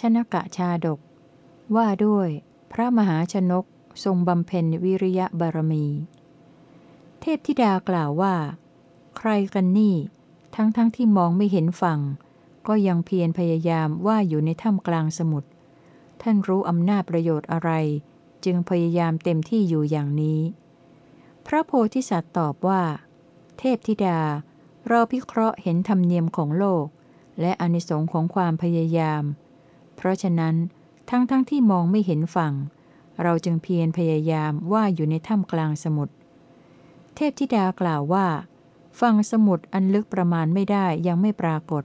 ชนกะชาดก ว่าด้วย พระมหาชนกทรงบำเพ็ญวิริยะบารมี เทพธิดากล่าวว่า ใครกันนี่ ทั้งทั้งที่มองไม่เห็นฝั่ง ก็ยังเพียรพยายามว่าอยู่ในถ้ำกลางสมุทรท่านรู้อำนาจประโยชน์อะไร จึงพยายามเต็มที่อยู่อย่างนี้ พระโพธิสัตว์ตอบว่า เทพธิดา เราพิเคราะห์เห็นธรรมเนียมของโลก และอนิสงค์ของความพยายาม เพราะฉะนั้นทั้งทั้งที่มองไม่เห็นฝั่ง เราจึงเพียรพยายามว่าอยู่ในถ้ำกลางสมุทรเทพธิดากล่าวว่า ฝั่งสมุทรอันลึกประมาณไม่ได้ยังไม่ปรากฏ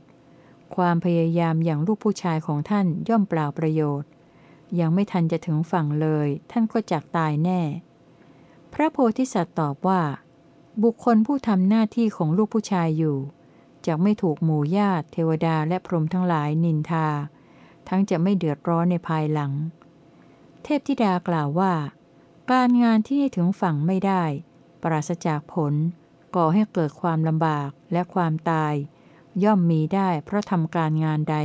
ความพยายามอย่างลูกผู้ชายของท่านย่อมเปล่าประโยชน์ ยังไม่ทันจะถึงฝั่งเลย ท่านก็จักตายแน่ พระโพธิสัตว์ตอบว่า บุคคลผู้ทำหน้าที่ของลูกผู้ชายอยู่จะไม่ถูกหมู่ญาติเทวดาและพรหมทั้งหลายนินทา ทั้งจะไม่เดือดร้อนในภายหลัง เทพธิดากล่าวว่า การงานที่ให้ถึงฝั่งไม่ได้ ปราศจากผล ก่อให้เกิดความลำบากและความตาย ย่อมมีได้เพราะทำการงานใด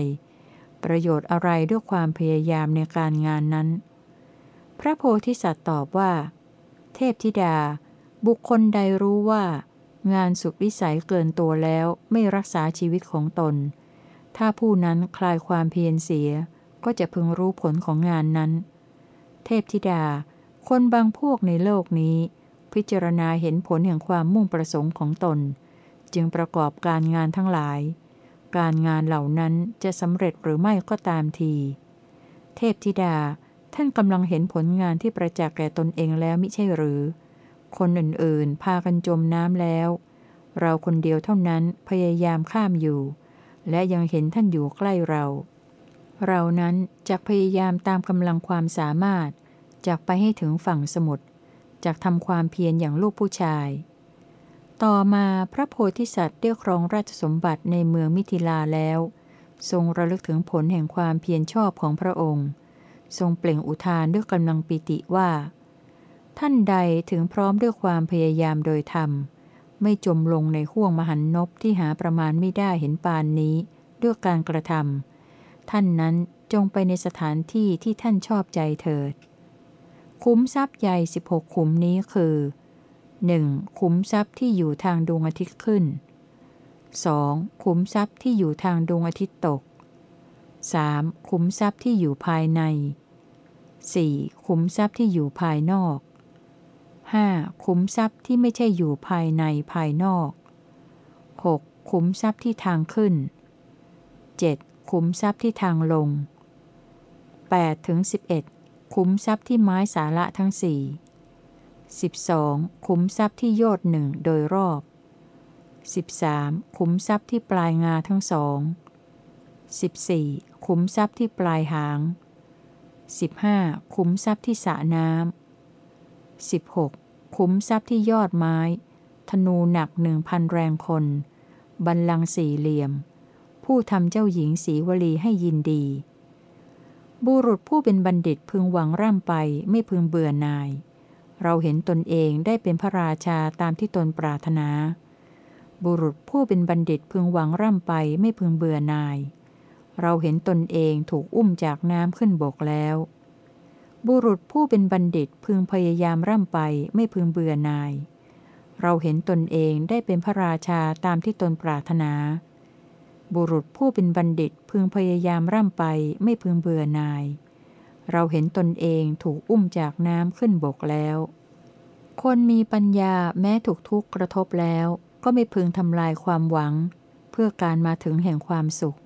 ประโยชน์อะไรด้วยความพยายามในการงานนั้น พระโพธิสัตว์ตอบว่า เทพธิดา บุคคลใดรู้ว่า งานสุดวิสัยเกินตัวแล้วไม่รักษาชีวิตของตน ถ้าผู้นั้นคลายความเพียรเสีย ก็จะพึงรู้ผลของงานนั้น เทพธิดา คนบางพวกในโลกนี้ พิจารณาเห็นผลแห่งความมุ่งประสงค์ของตน จึงประกอบการงานทั้งหลาย การงานเหล่านั้นจะสำเร็จหรือไม่ก็ตามที เทพธิดา ท่านกำลังเห็นผลงานที่ประจักษ์แก่ตนเองแล้วมิใช่หรือ คนอื่นๆ พากันจมน้ำแล้ว เราคนเดียวเท่านั้นพยายามข้ามอยู่ และยังเห็นท่านอยู่ใกล้เรา เรานั้นจะพยายามตามกำลังความสามารถจากไปให้ถึงฝั่งสมุทรจากทำความเพียรอย่างลูกผู้ชาย ต่อมาพระโพธิสัตว์ได้ครองราชสมบัติในเมืองมิถิลาแล้ว ทรงระลึกถึงผลแห่งความเพียรชอบของพระองค์ ทรงเปล่งอุทานด้วยกำลังปิติว่า ท่านใดถึงพร้อมด้วยความพยายามโดยธรรม ไม่จมลงในห่วงมหันนบที่หาประมาณไม่ได้เห็นปานนี้ ด้วยการกระทำท่านนั้นจงไปในสถานที่ที่ท่านชอบใจเถิด คุ้มทรัพย์ใหญ่ 16 ขุมนี้คือ 1. ขุมทรัพย์ที่อยู่ทางดวงอาทิตย์ขึ้น 2. ขุมทรัพย์ที่อยู่ทางดวงอาทิตย์ตก 3. ขุมทรัพย์ที่อยู่ภายใน 4. ขุมทรัพย์ที่อยู่ภายนอก 5. ขุมทรัพย์ที่ไม่ใช่อยู่ภายในภายนอก 6. ขุมทรัพย์ที่ทางขึ้น 7. ขุมทรัพย์ที่ทางลง 8 ถึง 11 ขุมทรัพย์ที่ไม้สาระทั้งสี่ 12. ขุมทรัพย์ที่โยดหนึ่งโดยรอบ 13. ขุมทรัพย์ที่ปลายงาทั้งสอง 14. ขุมทรัพย์ที่ปลายหาง 15. ขุมทรัพย์ที่สระน้ำ 16. ขุมทรัพย์ที่ยอดไม้ ธนูหนักหนึ่งพันแรงคน บันลังสี่เหลี่ยม ผู้ทำเจ้าหญิงสีวลีให้ยินดี บุรุษผู้เป็นบัณฑิตพึงหวังร่ำไปไม่พึงเบื่อนาย เราเห็นตนเองได้เป็นพระราชาตามที่ตนปรารถนา บุรุษผู้เป็นบัณฑิตพึงหวังร่ำไปไม่พึงเบื่อนาย เราเห็นตนเองถูกอุ้มจากน้ำขึ้นบกแล้ว บุรุษผู้เป็นบัณฑิตพึงพยายามร่ำไปไม่พึงเบื่อนาย เราเห็นตนเองได้เป็นพระราชาตามที่ตนปรารถนา บุรุษผู้เป็นบัณฑิตพึงพยายามร่ำไปไม่พึงเบื่อนาย เราเห็นตนเองถูกอุ้มจากน้ำขึ้นบกแล้ว คนมีปัญญาแม้ถูกทุกข์กระทบแล้ว ก็ไม่พึงทำลายความหวัง เพื่อการมาถึงแห่งความสุข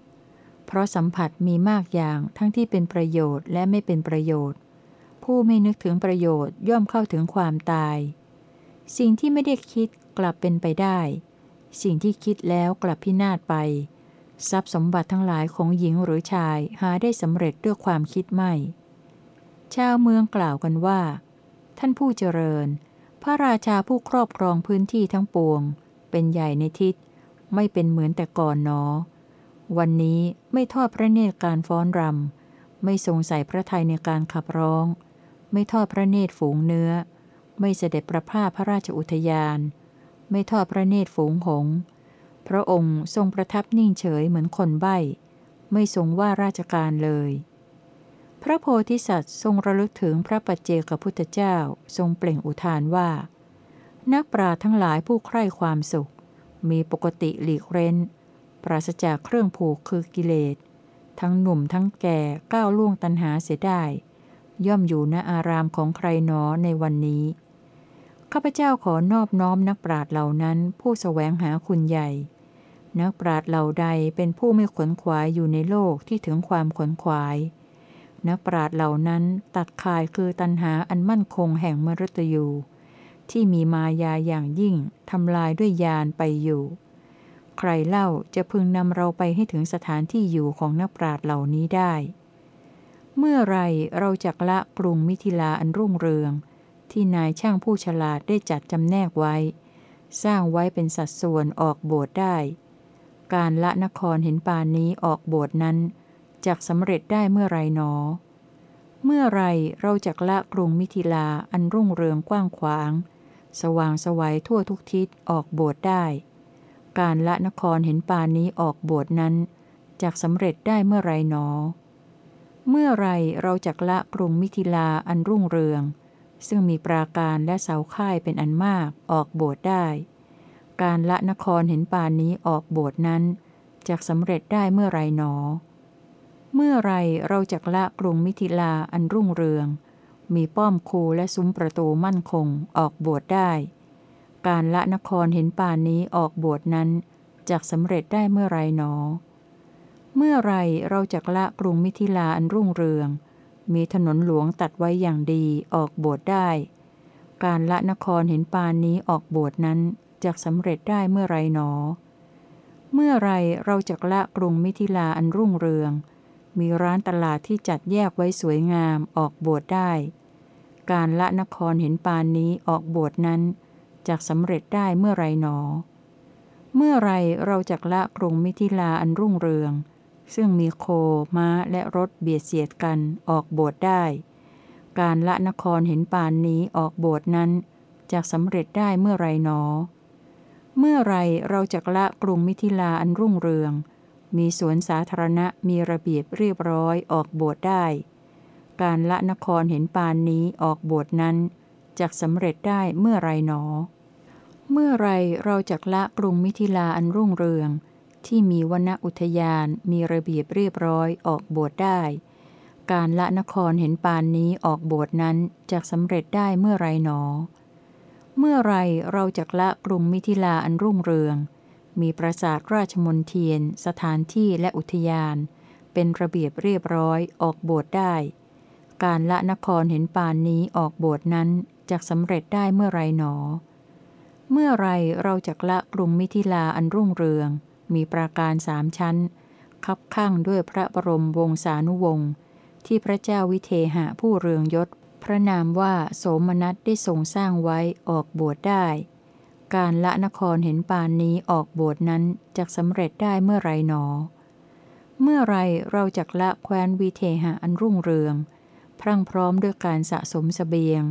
เพราะสัมผัสมีมากอย่างทั้งที่เป็นประโยชน์และไม่เป็นประโยชน์ ผู้ไม่นึกถึงประโยชน์ย่อมเข้าถึงความตาย สิ่งที่ไม่ได้คิดกลับเป็นไปได้ สิ่งที่คิดแล้วกลับพินาศไป ทรัพย์สมบัติทั้งหลายของหญิงหรือชายหาได้สำเร็จด้วยความคิดไม่ ชาวเมืองกล่าวกันว่า ท่านผู้เจริญ พระราชาผู้ครอบครองพื้นที่ทั้งปวง เป็นใหญ่ในทิศ ไม่เป็นเหมือนแต่ก่อนหนอ วันนี้ไม่ทอดพระเนตรการฟ้อนรำไม่ทรงใส่พระทัยในการขับร้อง ไม่ทอดพระเนตรฝูงเนื้อ ไม่เสด็จประพาสพระราชอุทยาน ไม่ทอดพระเนตรฝูงหงส์พระองค์ทรงประทับนิ่งเฉยเหมือนคนใบ้ไไม่ทรงว่าราชการเลย พระโพธิสัตว์ทรงระลึกถึงพระปัจเจกพุทธเจ้าทรงเปล่งอุทานว่า นักปราทั้งหลายผู้ใคร่ความสุข มีปกติหลีกเร้น ปราศจากเครื่องผูกคือกิเลสทั้งหนุ่มทั้งแก่ก้าวล่วงตันหาเสียได้ ย่อมอยู่ณอารามของใครหนอในวันนี้ ข้าพเจ้าขอนอบน้อมนักปราดเหล่านั้นผู้สแสวงหาคุณใหญ่ นักปราดเหล่าใดเป็นผู้ไม่ขนขวายอยู่ในโลกที่ถึงความขนขวาย นักปราดเหล่านั้นตัดคายคือตันหาอันมั่นคงแห่งมรตยูที่มีมายาอย่างยิ่งทำลายด้วยยานไปอยู่ ใครเล่าจะพึงนำเราไปให้ถึงสถานที่อยู่ของนักปราดเหล่านี้ได้ เมื่อไรเราจักละกรุงมิถิลาอันรุ่งเรือง ที่นายช่างผู้ฉลาดได้จัดจำแนกไว้ สร้างไว้เป็นสัดส่วนออกโบสถ์ได้ การละนครเห็นปานนี้ออกโบสถ์นั้นจักสำเร็จได้เมื่อไรหนอ เมื่อไรเราจักละกรุงมิถิลาอันรุ่งเรืองกว้างขวาง สว่างสวัยทั่วทุกทิศออกโบสถ์ได้ การละนครเห็นปานนี้ออกโบสถ์นั้นจักสำเร็จได้เมื่อไรหนอ เมื่อไรเราจักละกรุงมิถิลาอันรุ่งเรือง ซึ่งมีปราการและเสาค่ายเป็นอันมากออกโบสถ์ได้ การละนครเห็นปานนี้ออกโบสถ์นั้นจะสำเร็จได้เมื่อไรหนอ เมื่อไรเราจะละกรุงมิถิลาอันรุ่งเรือง มีป้อมคูและซุ้มประตูมั่นคงออกโบสถ์ได้ การละนครเห็นปานนี้ออกโบสถ์นั้นจะสำเร็จได้เมื่อไรหนอ เมื่อไรเราจะละกรุงมิถิลาอันรุ่งเรือง มีถนนหลวงตัดไว้อย่างดีออกบวชได้ การละนครเห็นปานนี้ออกบวชนั้นจะสำเร็จได้เมื่อไรหนอ เมื่อไรเราจะละกรุงมิถิลาอันรุ่งเรือง มีร้านตลาดที่จัดแยกไว้สวยงามออกบวชได้ การละนครเห็นปานนี้ออกบวชนั้นจะสำเร็จได้เมื่อไรหนอ เมื่อไรเราจะละกรุงมิถิลาอันรุ่งเรือง ซึ่งมีโคม้าและรถเบียดเสียดกันออกโบสถ์ได้ การละนครเห็นปานนี้ออกโบสถ์นั้นจะสำเร็จได้เมื่อไรหนอ เมื่อไรเราจะละกรุงมิถิลาอันรุ่งเรือง มีสวนสาธารณะมีระเบียบเรียบร้อยออกโบสถ์ได้ การละนครเห็นปานนี้ออกโบสถ์นั้นจะสำเร็จได้เมื่อไรหนอ เมื่อไรเราจะละกรุงมิถิลาอันรุ่งเรือง ที่มีวณอุทยานมีระเบียบเรียบร้อยออกบวชได้ การละนครเห็นปานนี้ออกบวชนั้นจะสำเร็จได้เมื่อไรหนอ เมื่อไรเราจะละกรุงมิถิลาอันรุ่งเรือง มีปราสาทราชมนเทียน สถานที่และอุทยาน เป็นระเบียบเรียบร้อยออกบวชได้ การละนครเห็นปานนี้ออกบวชนั้นจะสำเร็จได้เมื่อไรหนอ เมื่อไรเราจะละกรุงมิถิลาอันรุ่งเรือง มีปราการสามชั้น คับข้างด้วยพระบรมวงศานุวงศ์ที่พระเจ้าวิเทหะผู้เรืองยศ พระนามว่าโสมนัสได้ทรงสร้างไว้ออกบวชได้ การละนครเห็นปานนี้ออกบวชนั้นจะสำเร็จได้เมื่อไรหนอ เมื่อไรเราจะละแคว้นวิเทหะอันรุ่งเรือง พรั่งพร้อมด้วยการสะสมสเสบียง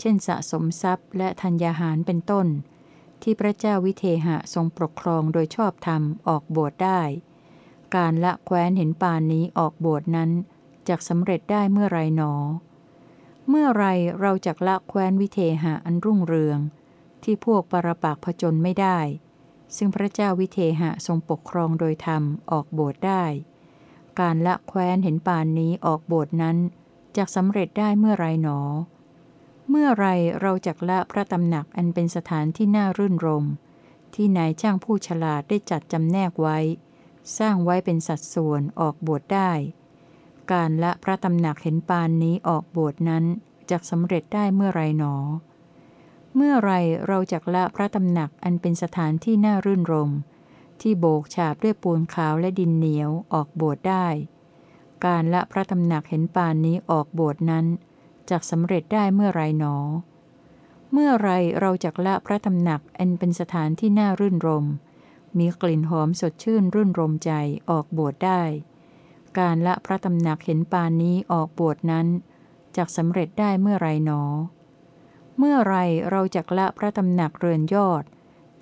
เช่นสะสมทรัพย์และธัญญาหารเป็นต้น ที่พระเจ้าวิเทหะทรงปกครองโดยชอบธรรมออกบวชได้ การละแคว้นเห็นปานนี้ออกบวชนั้นจะสำเร็จได้เมื่อไรหนอ เมื่อไรเราจะละแคว้นวิเทหะอันรุ่งเรือง ที่พวกปรปากผจญไม่ได้ ซึ่งพระเจ้าวิเทหะทรงปกครองโดยธรรมออกบวชได้ การละแคว้นเห็นปานนี้ออกบวชนั้นจะสำเร็จได้เมื่อไรหนอ เมื่อไรเราจักละพระตำหนักอันเป็นสถานที่น่ารื่นรม ที่นายช่างผู้ฉลาดได้จัดจำแนกไว้ สร้างไว้เป็นสัดส่วนออกบวชได้ การละพระตำหนักเห็นปานนี้ออกบวชนั้นจะสำเร็จได้เมื่อไรหนอ เมื่อไรเราจักละพระตำหนักอันเป็นสถานที่น่ารื่นรม ที่โบกฉาบด้วยปูนขาวและดินเหนียวออกบวชได้ การละพระตำหนักเห็นปานนี้ออกบวชนั้น จักสำเร็จได้เมื่อไรหนอ เมื่อไรเราจักละพระตำหนักอันเป็นสถานที่น่ารื่นรม มีกลิ่นหอมสดชื่นรื่นรมใจออกบวชได้ การละพระตำหนักเห็นปานนี้ออกบวชนั้นจักสำเร็จได้เมื่อไรหนอ เมื่อไรเราจักละพระตำหนักเรือนยอด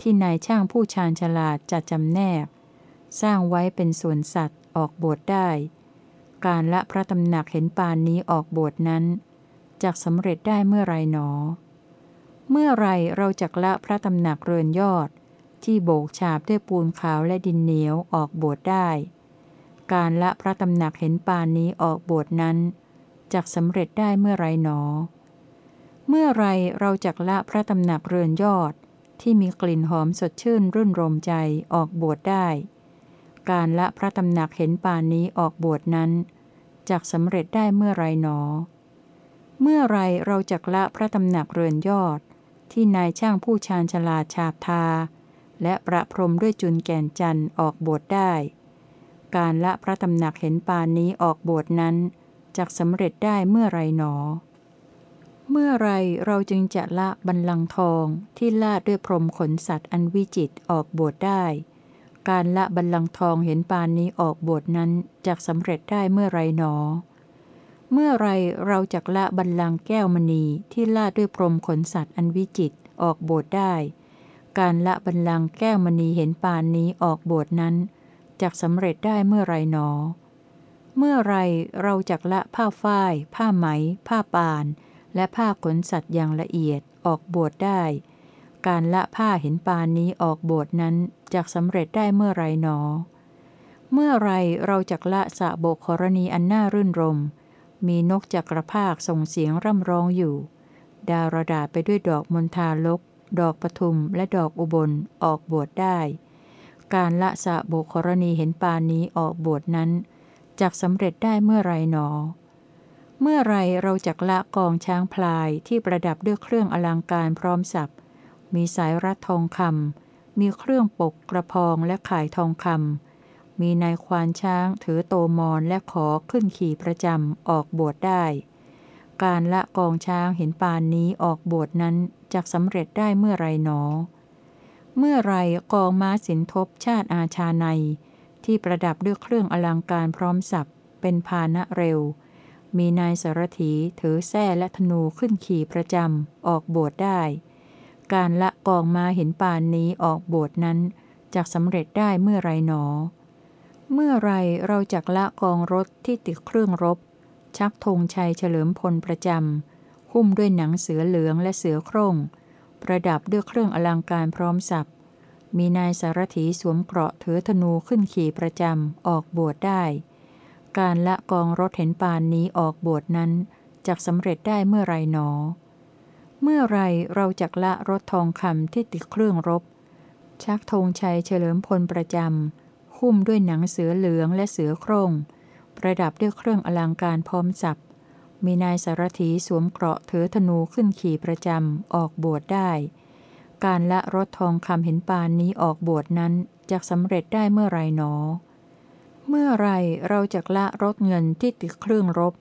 ที่นายช่างผู้ชาญฉลาดจัดจำแนก สร้างไว้เป็นส่วนสัตว์ออกบวชได้ การละพระตำหนักเห็นปานนี้ออกบวชนั้น จักสำเร็จได้เมื่อไรหนอ เมื่อไรเราจักละพระตำหนักเรือนยอด ที่โบกฉาบด้วยปูนขาวและดินเหนียวออกบวชได้ การละพระตำหนักเห็นปานนี้ออกบวชนั้นจักสำเร็จได้เมื่อไรหนอ เมื่อไรเราจักละพระตำหนักเรือนยอด ที่มีกลิ่นหอมสดชื่นรื่นรมใจออกบวชได้ การละพระตำหนักเห็นปานนี้ออกบวชนั้นจักสำเร็จได้เมื่อไรหนอ เมื่อไรเราจักละพระตำหนักเรือนยอด ที่นายช่างผู้ชาญฉลาดฉาบทา และประพรมด้วยจุนแก่นจันทร์ออกบวชได้ การละพระตำหนักเห็นปานนี้ออกบวชนั้นจักสำเร็จได้เมื่อไรหนอ เมื่อไรเราจึงจะละบันลังทองที่ลาดด้วยพรมขนสัตว์อันวิจิตออกบวชได้ การละบันลังทองเห็นปานนี้ออกบวชนั้นจักสำเร็จได้เมื่อไรหนอ เมื่อไรเราจักละบันลังแก้วมณีที่ลาดด้วยพรมขนสัตว์อันวิจิตออกบวชได้ การละบันลังแก้วมณีเห็นปานนี้ออกบวชนั้นจักสำเร็จได้เมื่อไรหนอ เมื่อไรเราจักละผ้าฝ้าย ผ้าไหม ผ้าปาน และผ้าขนสัตว์อย่างละเอียดออกบวชได้ การละผ้าเห็นปานนี้ออกบวชนั้นจักสำเร็จได้เมื่อไรหนอ เมื่อไรเราจักละสะโบกรณีอันน่ารื่นรม มีนกจักรภาคส่งเสียงร่ำร้องอยู่ ดารดาไปด้วยดอกมณฑาลก ดอกปทุมและดอกอุบลออกบวชได้ การละสะโบกรณีเห็นปานนี้ออกบวชนั้นจักสำเร็จได้เมื่อไรหนอ เมื่อไรเราจักละกองช้างพลายที่ประดับด้วยเครื่องอลังการพร้อมสับมีสายรัดทองคำมีเครื่องปกกระพองและข่ายทองคำ มีนายควานช้างถือโตมอนและขอขึ้นขี่ประจำออกบวชได้ การละกองช้างเห็นปานนี้ออกบวชนั้นจักสำเร็จได้เมื่อไรหนอ เมื่อไรกองม้าสินทบชาติอาชาใน ที่ประดับด้วยเครื่องอลังการพร้อมสับเป็นพาณะเร็ว มีนายสารถีถือแส้และธนูขึ้นขี่ประจำออกบวชได้ การละกองมาเห็นปานนี้ออกบวชนั้นจกสำเร็จได้เมื่อไรหนอ เมื่อไรเราจักละกองรถที่ติดเครื่องรบ ชักธงชัยเฉลิมพลประจำหุ้มด้วยหนังเสือเหลืองและเสือโคร่ง ประดับด้วยเครื่องอลังการพร้อมสับมีนายสารถีสวมเกราะถือธนูขึ้นขี่ประจำออกบวชได้ การละกองรถเห็นปานนี้ออกบวชนั้นจักสำเร็จได้เมื่อไรหนอ เมื่อไรเราจักละรถทองคำที่ติดเครื่องรบ ชักธงชัยเฉลิมพลประจำ หุ้มด้วยหนังเสือเหลืองและเสือโครงประดับด้วยเครื่องอลังการพร้อมสับ มีนายสารถีสวมเกราะถือธนูขึ้นขี่ประจำออกบวชได้ การละรถทองคำเห็นปานนี้ออกบวชนั้นจะสำเร็จได้เมื่อไรหนอ เมื่อไรเราจะละรถเงินที่ติดเครื่องรบ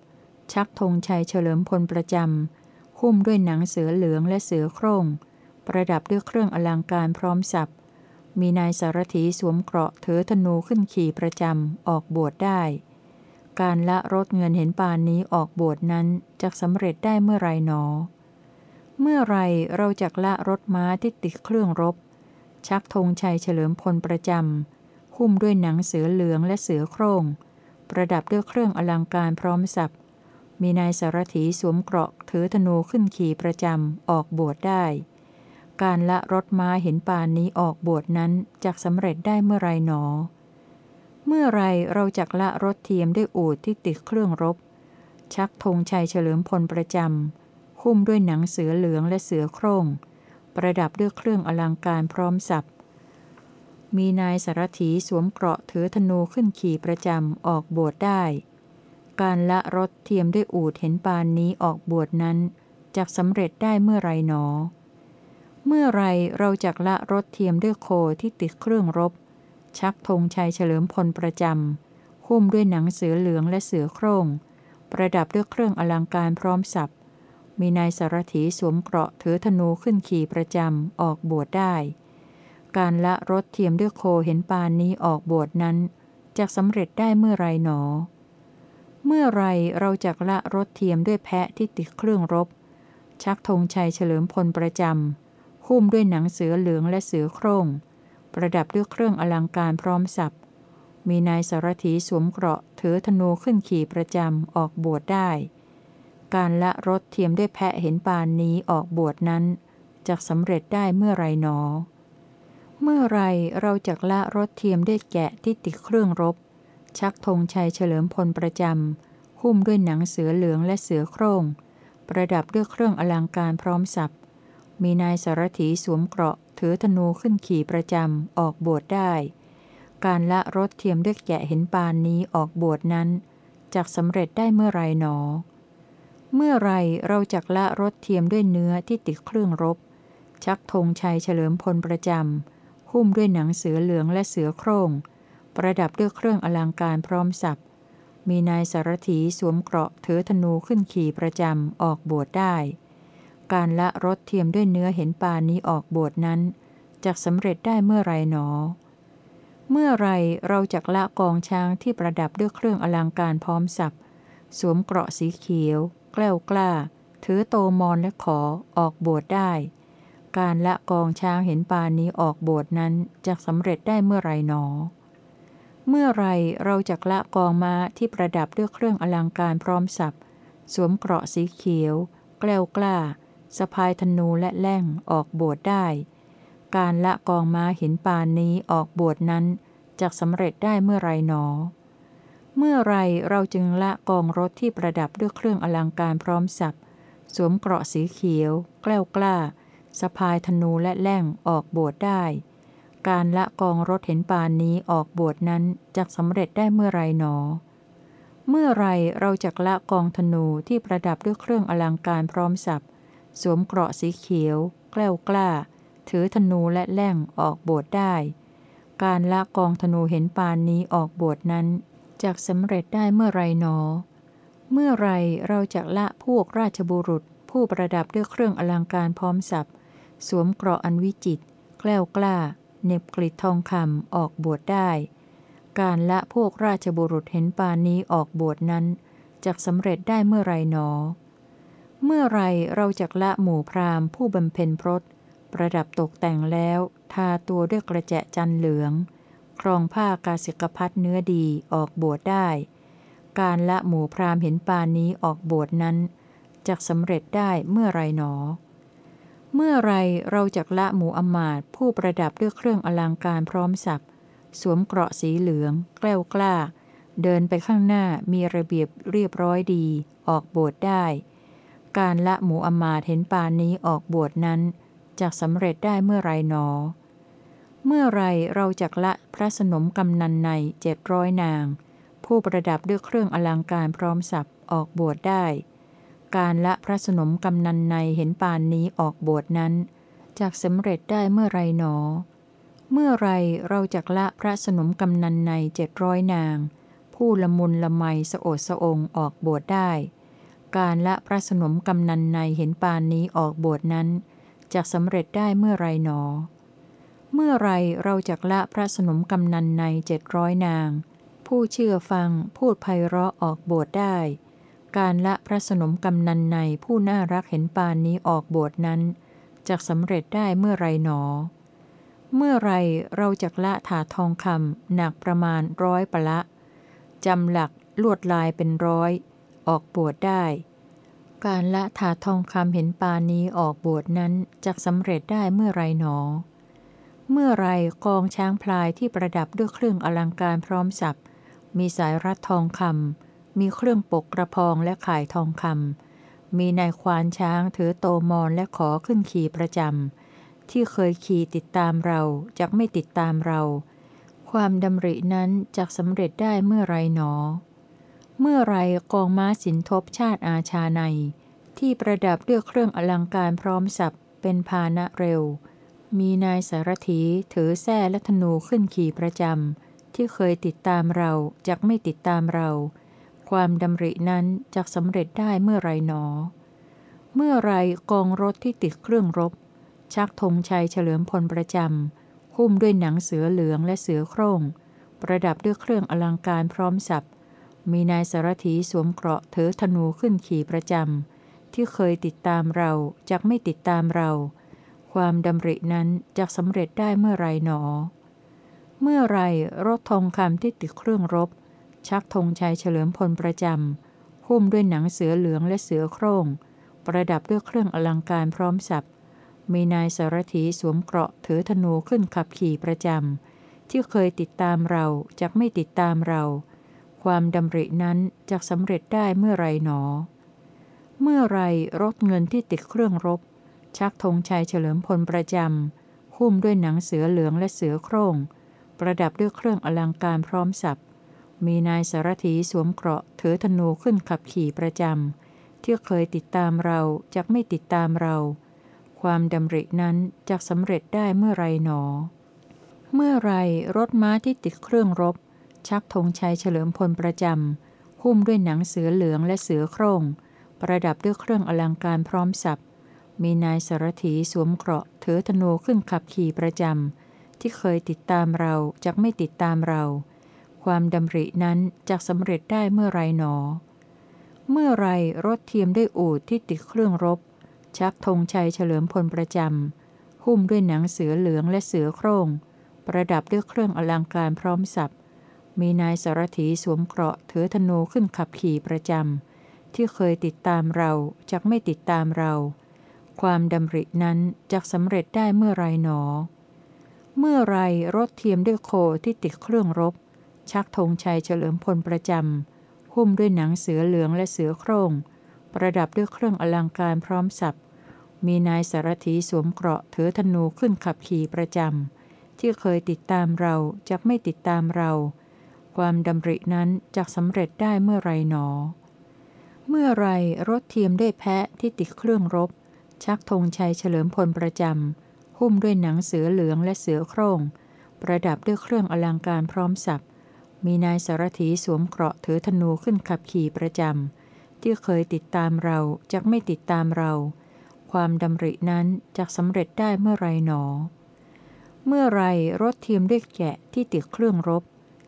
ชักธงชัยเฉลิมพลประจำหุ้มด้วยหนังเสือเหลืองและเสือโครงประดับด้วยเครื่องอลังการพร้อมสับ มีนายสารถีสวมเกราะถือธนูขึ้นขี่ประจำออกบวชได้ การละรถเงินเห็นปานนี้ออกบวชนั้นจะสำเร็จได้เมื่อไรหนอ เมื่อไรเราจักละรถม้าที่ติดเครื่องรบ ชักธงชัยเฉลิมพลประจำหุ้มด้วยหนังเสือเหลืองและเสือโคร่ง ประดับด้วยเครื่องอลังการพร้อมสับมีนายสารถีสวมเกราะถือธนูขึ้นขี่ประจำออกบวชได้ การละรถม้าเห็นปานนี้ออกบวชนั้นจักสำเร็จได้เมื่อไรหนอ เมื่อไรเราจักละรถเทียมด้วยอูดที่ติดเครื่องรบ ชักธงชัยเฉลิมพลประจำหุ้มด้วยหนังเสือเหลืองและเสือโคร่ง ประดับด้วยเครื่องอลังการพร้อมสับมีนายสารถีสวมเกราะถือธนูขึ้นขี่ประจำออกบวชได้ การละรถเทียมด้วยอูดเห็นปานนี้ออกบวชนั้นจักสำเร็จได้เมื่อไรหนอ เมื่อไรเราจักละรถเทียมด้วยโคที่ติดเครื่องรบ ชักธงชัยเฉลิมพลประจำหุ้มด้วยหนังเสือเหลืองและเสือโคร่ง ประดับด้วยเครื่องอลังการพร้อมสับมีนายสารถีสวมเกราะถือธนูขึ้นขี่ประจำออกบวชได้ การละรถเทียมด้วยโคเห็นปานนี้ออกบวชนั้นจะสำเร็จได้เมื่อไรหนอ เมื่อไรเราจะละรถเทียมด้วยแพะที่ติดเครื่องรบ ชักธงชัยเฉลิมพลประจำ หุ้มด้วยหนังเสือเหลืองและเสือโคร่ง ประดับด้วยเครื่องอลังการพร้อมสับมีนายสารถีสวมเกราะถือธนูขึ้นขี่ประจำออกบวชได้ การละรถเทียมด้วยแพะเห็นปานนี้ออกบวชนั้นจะสำเร็จได้เมื่อไรหนอ เมื่อไรเราจะละรถเทียมด้วยแกะที่ติดเครื่องรบ ชักธงชัยเฉลิมพลประจำหุ้มด้วยหนังเสือเหลืองและเสือโคร่ง ประดับด้วยเครื่องอลังการพร้อมสับ มีนายสารถีสวมเกราะถือธนูขึ้นขี่ประจำออกบวชได้ การละรถเทียมด้วยแกะเห็นปานนี้ออกบวชนั้นจักสำเร็จได้เมื่อไรหนอ เมื่อไรเราจักละรถเทียมด้วยเนื้อที่ติดเครื่องรบ ชักธงชัยเฉลิมพลประจำหุ้มด้วยหนังเสือเหลืองและเสือโคร่ง ประดับด้วยเครื่องอลังการพร้อมสับมีนายสารถีสวมเกราะถือธนูขึ้นขี่ประจำออกบวชได้ การละรถเทียมด้วยเนื้อเห็นปานนี้ออกบวชนั้นจะสำเร็จได้เมื่อไรหนอ เมื่อไรเราจักละกองช้างที่ประดับด้วยเครื่องอลังการพร้อมสับสวมเกราะสีเขียว แกล้วกล้า ถือโตมอนและขอออกบวชได้ การละกองช้างเห็นปานนี้ออกบวชนั้นจะสำเร็จได้เมื่อไรหนอ เมื่อไรเราจะละกองม้าที่ประดับด้วยเครื่องอลังการพร้อมสับสวมเกราะสีเขียว แกล้วกล้า สะพายธนูและแล่งออกบวชได้ การละกองม้าเห็นปานนี้ออกบวชนั้นจะสำเร็จได้เมื่อไรหนอ เมื่อไรเราจึงละกองรถที่ประดับด้วยเครื่องอลังการพร้อมสับสวมเกราะสีเขียว แกล้วกล้าสะพายธนูและแล่งออกบวชได้ การละกองรถเห็นปานนี้ออกบวชนั้นจะสำเร็จได้เมื่อไรหนอ เมื่อไรเราจะละกองธนูที่ประดับด้วยเครื่องอลังการพร้อมสับ สวมเกราะสีเขียว แกล้วกล้า ถือธนูและแล่งออกบวชได้ การละกองธนูเห็นปานนี้ออกบวชนั้นจะสำเร็จได้เมื่อไรหนอ เมื่อไรเราจะละพวกราชบุรุษ ผู้ประดับด้วยเครื่องอลังการพร้อมสับสวมเกราะอันวิจิตแกล้วกล้าเน็บกลิดทองคำออกบวชได้ การละพวกราชบุรุษเห็นปานนี้ออกบวชนั้นจะสำเร็จได้เมื่อไรหนอ เมื่อไรเราจะละหมู่พราหมณ์ผู้บำเพ็ญพรตประดับตกแต่งแล้ว ทาตัวด้วยกระแจจันเหลือง ครองผ้ากาสิกพัดเนื้อดีออกบวชได้ การละหมู่พราหมณ์เห็นปานนี้ออกบวชนั้นจะสำเร็จได้เมื่อไรหนอ เมื่อไรเราจะละหมู่อมาตผู้ประดับด้วยเครื่องอลังการพร้อมสับสวมเกราะสีเหลือง แกล้วกล้า เดินไปข้างหน้ามีระเบียบเรียบร้อยดี ออกบวชได้ การละหมูอมาตเห็นปานนี้ออกบวชนั้นจะสำเร็จได้เมื่อไรหนอ เมื่อไรเราจะละพระสนมกำนันในเจ็ดร้อยนาง ผู้ประดับด้วยเครื่องอลังการพร้อมสับออกบวชได้ การละพระสนมกำนันในเห็นปานนี้ออกบวชนั้นจากสำเร็จได้เมื่อไรหนอ เมื่อไรเราจะละพระสนมกำนันในเจ็ดร้อยนาง ผู้ละมุนละไมสโอดสะองออกบวชได้ การละพระสนมกำนันในเห็นปานนี้ออกบวชนั้นจากสำเร็จได้เมื่อไรหนอ เมื่อไรเราจะละพระสนมกำนันในเจ็ดร้อยนาง ผู้เชื่อฟังพูดไพเราะออกบวชได้ การละพระสนมกำนันในผู้น่ารักเห็นปานนี้ออกบวชนั้นจะสำเร็จได้เมื่อไรหนอ เมื่อไรเราจะละถาทองคำหนักประมาณร้อยปะละจำหลักลวดลายเป็นร้อย ออกบวชได้ การละถาทองคำเห็นปานี้ออกบวชนั้นจะสำเร็จได้เมื่อไรหนอ เมื่อไรกองช้างพลายที่ประดับด้วยเครื่องอลังการพร้อมสับมีสายรัดทองคำมีเครื่องปกกระพองและข่ายทองคำมีนายควานช้างถือโตมอนและขอขึ้นขี่ประจำที่เคยขี่ติดตามเราจะไม่ติดตามเรา ความดำรินั้นจะสำเร็จได้เมื่อไรหนอ เมื่อไรกองม้าสินทบชาติอาชาใน ที่ประดับด้วยเครื่องอลังการพร้อมสับเป็นพานะเร็ว มีนายสารถีถือแส้และธนูขึ้นขี่ประจำที่เคยติดตามเราจะไม่ติดตามเรา ความดำรินั้นจะสำเร็จได้เมื่อไรหนอ เมื่อไรกองรถที่ติดเครื่องรบ ชักธงชัยเฉลิมพลประจำหุ้มด้วยหนังเสือเหลืองและเสือโคร่ง ประดับด้วยเครื่องอลังการพร้อมสับ มีนายสารถีสวมเกราะถือธนูขึ้นขี่ประจำที่เคยติดตามเราจะไม่ติดตามเรา ความดำรินั้นจะสำเร็จได้เมื่อไรหนอ เมื่อไรรถทองคำที่ติดเครื่องรบ ชักธงชัยเฉลิมพลประจำหุ้มด้วยหนังเสือเหลืองและเสือโคร่ง ประดับด้วยเครื่องอลังการพร้อมสับมีนายสารถีสวมเกราะถือธนูขึ้นขับขี่ประจำที่เคยติดตามเราจะไม่ติดตามเรา ความดำรินั้นจะสำเร็จได้เมื่อไรหนอ เมื่อไรรถเงินที่ติดเครื่องรบ ชักธงชัยเฉลิมพลประจำหุ้มด้วยหนังเสือเหลืองและเสือโคร่ง ประดับด้วยเครื่องอลังการพร้อมสับมีนายสารถีสวมเกราะถือธนูขึ้นขับขี่ประจำที่เคยติดตามเราจะไม่ติดตามเรา ความดำรินั้นจะสำเร็จได้เมื่อไรหนอ เมื่อไรรถม้าที่ติดเครื่องรบ ชักธงชัยเฉลิมพลประจำหุ้มด้วยหนังเสือเหลืองและเสือโคร่ง ประดับด้วยเครื่องอลังการพร้อมสับมีนายสารถีสวมเกราะถือธนูขึ้นขับขี่ประจำที่เคยติดตามเราจะไม่ติดตามเรา ความดำรินั้นจะสำเร็จได้เมื่อไรหนอ เมื่อไรรถเทียมด้วยอูดที่ติดเครื่องรบ ชักธงชัยเฉลิมพลประจำหุ้มด้วยหนังเสือเหลืองและเสือโคร่ง ประดับด้วยเครื่องอลังการพร้อมสับ มีนายสารถีสวมเกราะถือธนูขึ้นขับขี่ประจำที่เคยติดตามเราจะไม่ติดตามเรา ความดำรินั้นจะสำเร็จได้เมื่อไรหนอ เมื่อไรรถเทียมด้วยโคที่ติดเครื่องรบ ชักธงชัยเฉลิมพลประจำหุ้มด้วยหนังเสือเหลืองและเสือโคร่งประดับด้วยเครื่องอลังการพร้อมสับมีนายสารถีสวมเกราะถือธนูขึ้นขับขี่ประจำที่เคยติดตามเราจะไม่ติดตามเรา ความดำรินั้นจะสำเร็จได้เมื่อไรหนอ เมื่อไรรถเทียมได้แพะที่ติดเครื่องรบ ชักธงชัยเฉลิมพลประจำหุ้มด้วยหนังเสือเหลืองและเสือโคร่ง ประดับด้วยเครื่องอลังการพร้อมสับมีนายสารถีสวมเกราะถือธนูขึ้นขับขี่ประจำที่เคยติดตามเราจะไม่ติดตามเรา ความดำรินั้นจะสำเร็จได้เมื่อไรหนอ เมื่อไรรถเทียมด้วยแกะที่ติดเครื่องรบ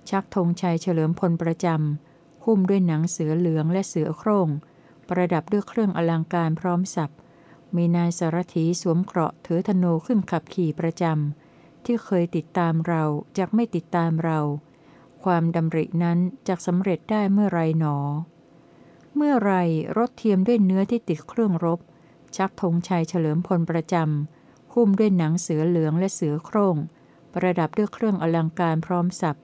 ชักธงชัยเฉลิมพลประจำหุ้มด้วยหนังเสือเหลืองและเสือโคร่ง ประดับด้วยเครื่องอลังการพร้อมสับมีนายสารถีสวมเกราะถือธนูขึ้นขับขี่ประจำที่เคยติดตามเราจะไม่ติดตามเรา ความดำรินั้นจะสำเร็จได้เมื่อไรหนอ เมื่อไรรถเทียมด้วยเนื้อที่ติดเครื่องรบ ชักธงชัยเฉลิมพลประจำหุ้มด้วยหนังเสือเหลืองและเสือโคร่ง ประดับด้วยเครื่องอลังการพร้อมสับ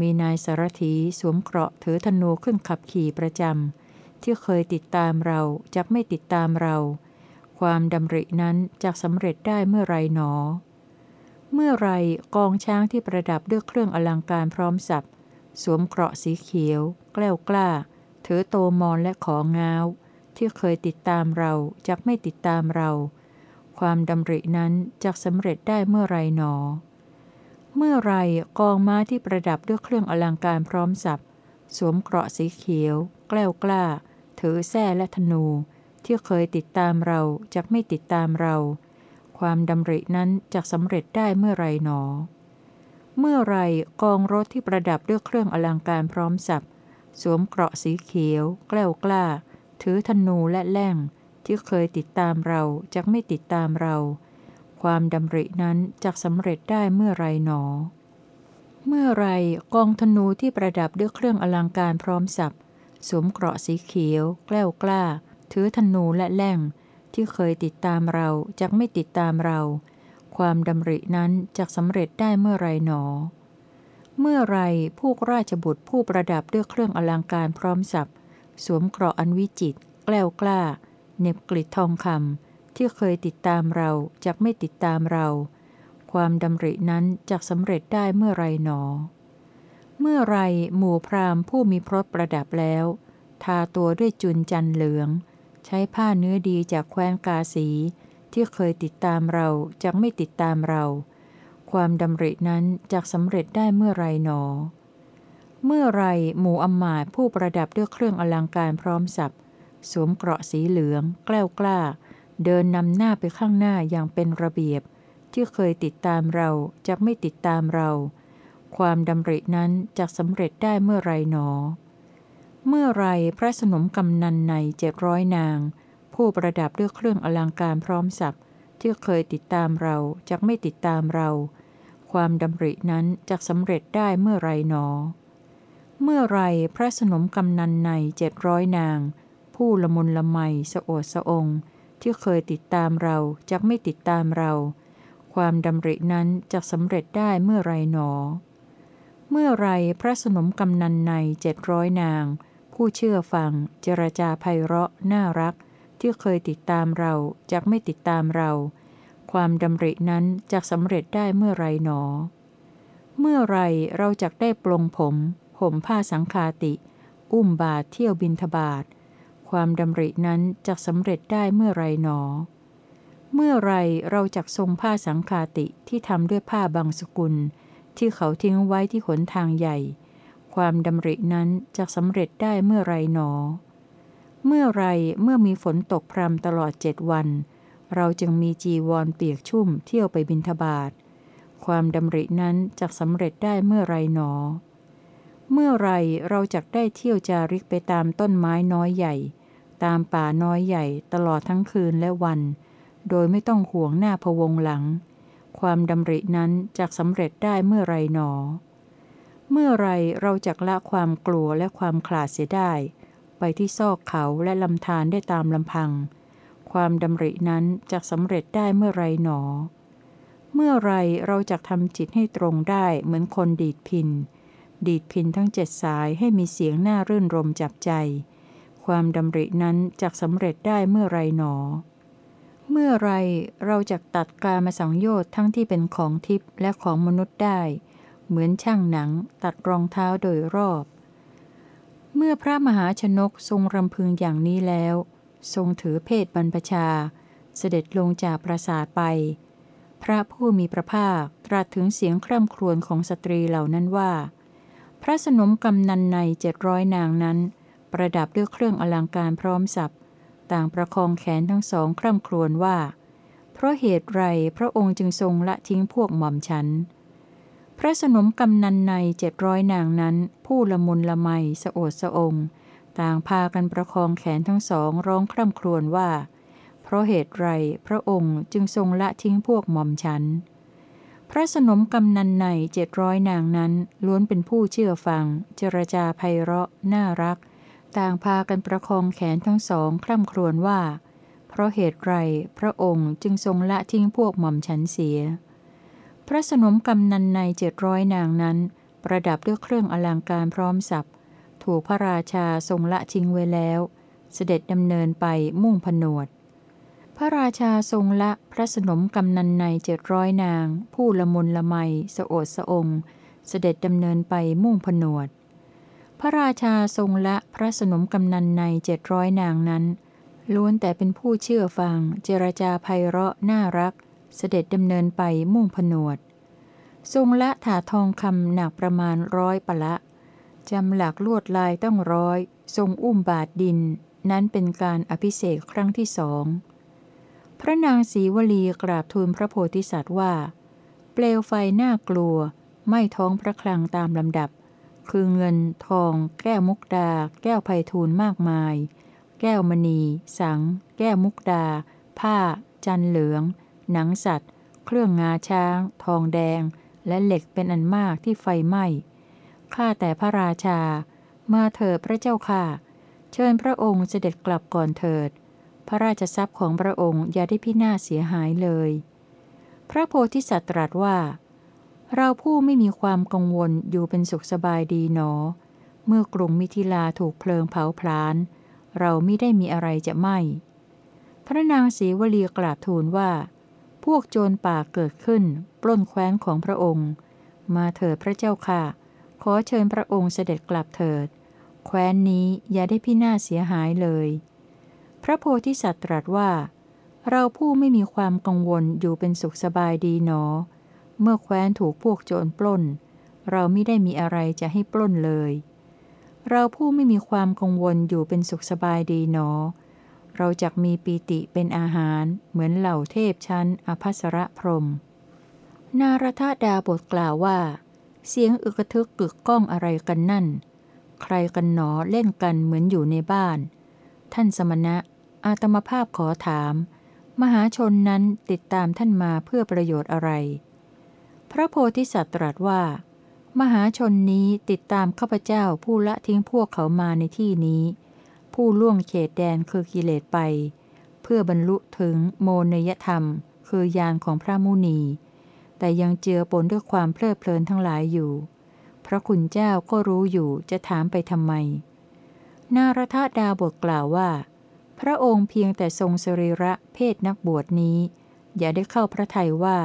มีนายสารถีสวมเกราะถือธนูขึ้นขับขี่ประจำที่เคยติดตามเราจะไม่ติดตามเรา ความดำรินั้นจะสำเร็จได้เมื่อไรหนอ เมื่อไรกองช้างที่ประดับด้วยเครื่องอลังการพร้อมสับสวมเกราะสีเขียว แกล้วกล้า ถือโตมอนและของงาว ที่เคยติดตามเราจะไม่ติดตามเรา ความดำรินั้นจะสำเร็จได้เมื่อไรหนอ เมื่อไรกองม้าที่ประดับด้วยเครื่องอลังการพร้อมสับสวมเกราะสีเขียว แกล้วกล้า ถือแส้และธนู ที่เคยติดตามเราจะไม่ติดตามเรา ความดำรินั้นจะสำเร็จได้เมื่อไรหนอ เมื่อไรกองรถที่ประดับด้วยเครื่องอลังการพร้อมสับสวมเกราะสีเขียว แกล้วกล้า ถือธนูและแล่ง ที่เคยติดตามเราจะไม่ติดตามเรา ความดำรินั้นจะสำเร็จได้เมื่อไรหนอ เมื่อไรกองธนูที่ประดับด้วยเครื่องอลังการพร้อมสับสวมเกราะสีเขียว แกล้วกล้า ถือธนูและแล่ง ที่เคยติดตามเราจะไม่ติดตามเรา ความดำรินั้นจะสำเร็จได้เมื่อไรหนอ เมื่อไรผู้ราชบุตรผู้ประดับด้วยเครื่องอลังการพร้อมสับสวมเกราะอันวิจิตแกล้วกล้าเน็บกลิดทองคำ ที่เคยติดตามเราจะไม่ติดตามเรา ความดำรินั้นจะสำเร็จได้เมื่อไรหนอ เมื่อไรหมู่พราหมณ์ผู้มีพรตประดับแล้ว ทาตัวด้วยจุนจันเหลือง ใช้ผ้าเนื้อดีจากแคว้นกาสี ที่เคยติดตามเราจะไม่ติดตามเรา ความดำรินั้นจะสำเร็จได้เมื่อไรหนอ เมื่อไรหมู่อมมาตผู้ประดับด้วยเครื่องอลังการพร้อมสับสวมเกราะสีเหลือง แกล้วกล้า เดินนำหน้าไปข้างหน้าอย่างเป็นระเบียบ ที่เคยติดตามเราจะไม่ติดตามเรา ความดำรินั้นจะสำเร็จได้เมื่อไรหนอ เมื่อไรพระสนมกำนันในเจ็ดร้อยนาง ผู้ประดับด้วยเครื่องอลังการพร้อมสับที่เคยติดตามเราจะไม่ติดตามเรา ความดำรินั้นจะสำเร็จได้เมื่อไรหนอ เมื่อไรพระสนมกำนันในเจ็ดร้อยนาง ผู้ละมุนละไมสะโอดสะอง ที่เคยติดตามเราจะไม่ติดตามเรา ความดำรินั้นจะสำเร็จได้เมื่อไรหนอ เมื่อไรพระสนมกำนันในเจ็ดร้อยนาง ผู้เชื่อฟัง เจรจาไพเราะน่ารัก ที่เคยติดตามเราจะไม่ติดตามเรา ความดำรินั้นจะสำเร็จได้เมื่อไรหนอ เมื่อไรเราจะได้ปลงผมห่มผ้าสังคาติ อุ้มบาทเที่ยวบินทบาท ความดำรินั้นจะสำเร็จได้เมื่อไรหนอ เมื่อไรเราจักทรงผ้าสังคาติที่ทำด้วยผ้าบางสกุล ที่เขาทิ้งไว้ที่ขนทางใหญ่ ความดำรินั้นจะสำเร็จได้เมื่อไรหนอ เมื่อไรเมื่อมีฝนตกพรำตลอดเจ็ดวัน เราจึงมีจีวรเปียกชุ่มเที่ยวไปบินทบาทความดำรินั้นจะสำเร็จได้เมื่อไรหนอ เมื่อไรเราจักได้เที่ยวจาริกไปตามต้นไม้น้อยใหญ่ ตามป่าน้อยใหญ่ตลอดทั้งคืนและวัน โดยไม่ต้องห่วงหน้าพวงหลัง ความดำรินั้นจะสำเร็จได้เมื่อไรหนอ เมื่อไรเราจะละความกลัวและความขลาดเสียได้ ไปที่ซอกเขาและลำธารได้ตามลำพัง ความดำรินั้นจะสำเร็จได้เมื่อไรหนอ เมื่อไรเราจะทำจิตให้ตรงได้เหมือนคนดีดพิน ดีดพินทั้งเจ็ดสายให้มีเสียงน่ารื่นรมจับใจ ความดำรินั้นจะสำเร็จได้เมื่อไรหนอ เมื่อไรเราจะตัดกามาสังโยชน์ทั้งที่เป็นของทิพย์และของมนุษย์ได้ เหมือนช่างหนังตัดรองเท้าโดยรอบ เมื่อพระมหาชนกทรงรำพึงอย่างนี้แล้ว ทรงถือเพศบรรพชา เสด็จลงจากปราสาทไป พระผู้มีพระภาคตรัสถึงเสียงคร่ำครวญของสตรีเหล่านั้นว่า พระสนมกำนันในเจ็ดร้อยนางนั้น ประดับด้วยเครื่องอลังการพร้อมสับต่างประคองแขนทั้งสองคร่ำครวญว่า เพราะเหตุไรพระองค์จึงทรงละทิ้งพวกหม่อมฉัน พระสนมกำนันในเจ็ดร้อยนางนั้น ผู้ละมุนละไมสะโอดสะองต่างพากันประคองแขนทั้งสองร้องคร่ำครวญว่า เพราะเหตุไรพระองค์จึงทรงละทิ้งพวกหม่อมฉัน พระสนมกำนันในเจ็ดร้อยนางนั้นล้วนเป็นผู้เชื่อฟัง เจรจาไพเราะน่ารัก ต่างพากันประคองแขนทั้งสองคร่ำครวญว่า เพราะเหตุไรพระองค์จึงทรงละทิ้งพวกหม่อมฉันเสีย พระสนมกำนันในเจ็ดร้อยนางนั้น ประดับด้วยเครื่องอลังการพร้อมสับถูกพระราชาทรงละทิ้งไว้แล้ว เสด็จดำเนินไปมุ่งผนวด พระราชาทรงละพระสนมกำนันในเจ็ดร้อยนาง ผู้ละมุนละไมสโอดสะองเสด็จดำเนินไปมุ่งผนวด พระราชาทรงละพระสนมกำนันในเจ็ดร้อยนางนั้น ล้วนแต่เป็นผู้เชื่อฟัง เจรจาไพเราะน่ารัก เสด็จดำเนินไปมุ่งผนวด ทรงละถาทองคำหนักประมาณร้อยปะละจำหลักลวดลายต้องร้อย ทรงอุ้มบาทดิน นั้นเป็นการอภิเษกครั้งที่สองพระนางศรีวลีกราบทูลพระโพธิสัตว์ว่า เปลวไฟน่ากลัว ไม่ท้องพระคลังตามลำดับ คือเงิน ทอง แก้วมุกดา แก้วไพทูลมากมาย แก้วมณี สัง แก้วมุกดา ผ้า จันเหลือง หนังสัตว์ เครื่องงาช้าง ทองแดง และเหล็กเป็นอันมากที่ไฟไหม้ข้าแต่พระราชา มาเถิดพระเจ้าค่ะ เชิญพระองค์เสด็จกลับก่อนเถิด พระราชทรัพย์ของพระองค์อย่าได้พินาศเสียหายเลย พระโพธิสัตว์ตรัสว่า เราผู้ไม่มีความกังวลอยู่เป็นสุขสบายดีหนอ เมื่อกรุงมิถิลาถูกเพลิงเผาพลาน เราไม่ได้มีอะไรจะไหมพระนางศรีวลีกราบทูลว่า พวกโจรป่าเกิดขึ้น ปล้นแคว้นของพระองค์ มาเถิดพระเจ้าค่ะ ขอเชิญพระองค์เสด็จกลับเถิด แคว้นนี้อย่าได้พินาศเสียหายเลย พระโพธิสัตว์ตรัสว่า เราผู้ไม่มีความกังวลอยู่เป็นสุขสบายดีหนอ เมื่อแคว้นถูกพวกโจรปล้น เราไม่ได้มีอะไรจะให้ปล้นเลย เราผู้ไม่มีความกังวลอยู่เป็นสุขสบายดีหนอ เราจะมีปีติเป็นอาหาร เหมือนเหล่าเทพชั้นอภัสรพรม นารทดาบทกล่าวว่า เสียงอึกทึกกึกก้องอะไรกันนั่น ใครกันหนอเล่นกันเหมือนอยู่ในบ้าน ท่านสมณะ อาตมภาพขอถาม มหาชนนั้นติดตามท่านมาเพื่อประโยชน์อะไร พระโพธิสัตว์ตรัสว่า มหาชนนี้ติดตามข้าพเจ้าผู้ละทิ้งพวกเขามาในที่นี้ ผู้ล่วงเขตแดนคือกิเลสไป เพื่อบรรลุถึงโมนยธรรม คือยานของพระมุนี แต่ยังเจือปนด้วยความเพลิดเพลินทั้งหลายอยู่ พระคุณเจ้าก็รู้อยู่จะถามไปทำไม นารทดาบทกล่าวว่า พระองค์เพียงแต่ทรงสรีระเพศนักบวชนี้ อย่าได้เข้าพระทัยว่า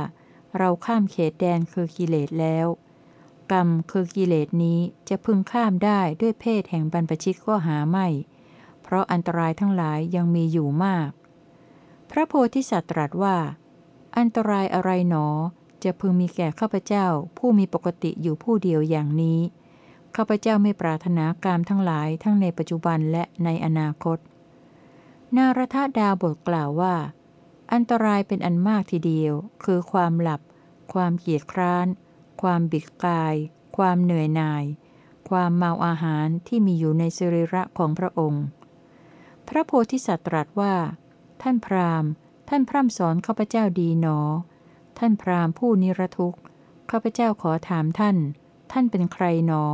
เราข้ามเขตแดนคือกิเลสแล้ว กรรมคือกิเลสนี้จะพึงข้ามได้ด้วยเพศแห่งบรรพชิตก็หาไม่ เพราะอันตรายทั้งหลายยังมีอยู่มาก พระโพธิสัตว์ตรัสว่า อันตรายอะไรหนอ จะพึงมีแก่ข้าพเจ้าผู้มีปกติอยู่ผู้เดียวอย่างนี้ข้าพเจ้าไม่ปรารถนากามทั้งหลายทั้งในปัจจุบันและในอนาคต นารทดาบทกล่าวว่า อันตรายเป็นอันมากทีเดียว คือความหลับ ความเกียจคร้าน ความบิดกาย ความเหนื่อยหน่าย ความเมาอาหารที่มีอยู่ในสรีระของพระองค์ พระโพธิสัตว์ตรัสว่า ท่านพราหมณ์ ท่านพร่ำสอนข้าพเจ้าดีหนอ ท่านพราหมณ์ผู้นิรทุกข์ข้าพเจ้าขอถามท่าน ท่านเป็นใครหนอ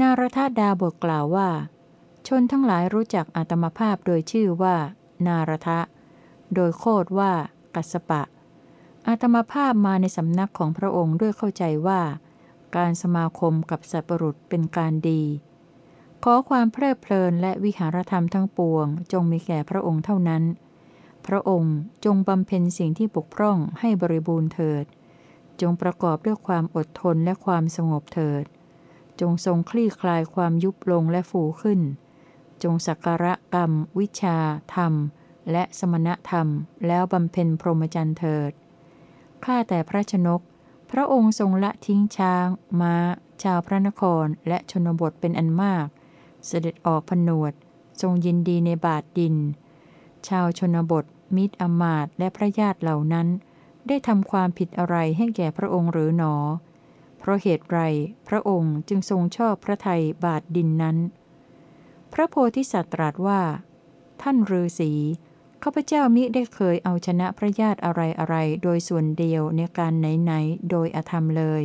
นารทดาบทกล่าวว่า ชนทั้งหลายรู้จักอาตมภาพโดยชื่อว่า นารทะ โดยโคดว่า กัสปะ อาตมาภาพมาในสำนักของพระองค์ด้วยเข้าใจว่า การสมาคมกับสัตว์ปรุษเป็นการดี ขอความเพลิดเพลินและวิหารธรรมทั้งปวง จงมีแก่พระองค์เท่านั้น พระองค์จงบำเพ็ญสิ่งที่ปกพร่องให้บริบูรณ์เถิด จงประกอบด้วยความอดทนและความสงบเถิด จงทรงคลี่คลายความยุบลงและฟูขึ้น จงสักการะกรรม วิชา ธรรม และสมณธรรมแล้วบำเพ็ญพรหมจรรย์เถิด ข้าแต่พระชนก พระองค์ทรงละทิ้งช้างม้า ชาวพระนครและชนบทเป็นอันมาก เสด็จออกผนวด ทรงยินดีในบาทดิน ชาวชนบท มิตรอมาตและพระญาติเหล่านั้น ได้ทำความผิดอะไรให้แก่พระองค์หรือหนอ เพราะเหตุไรพระองค์จึงทรงชอบพระไทยบาทดินนั้น พระโพธิสัตว์ตรัสว่า ท่านฤาษี ข้าพเจ้ามิได้เคยเอาชนะพระญาติอะไรอะไรโดยส่วนเดียวในการไหนๆโดยอธรรมเลย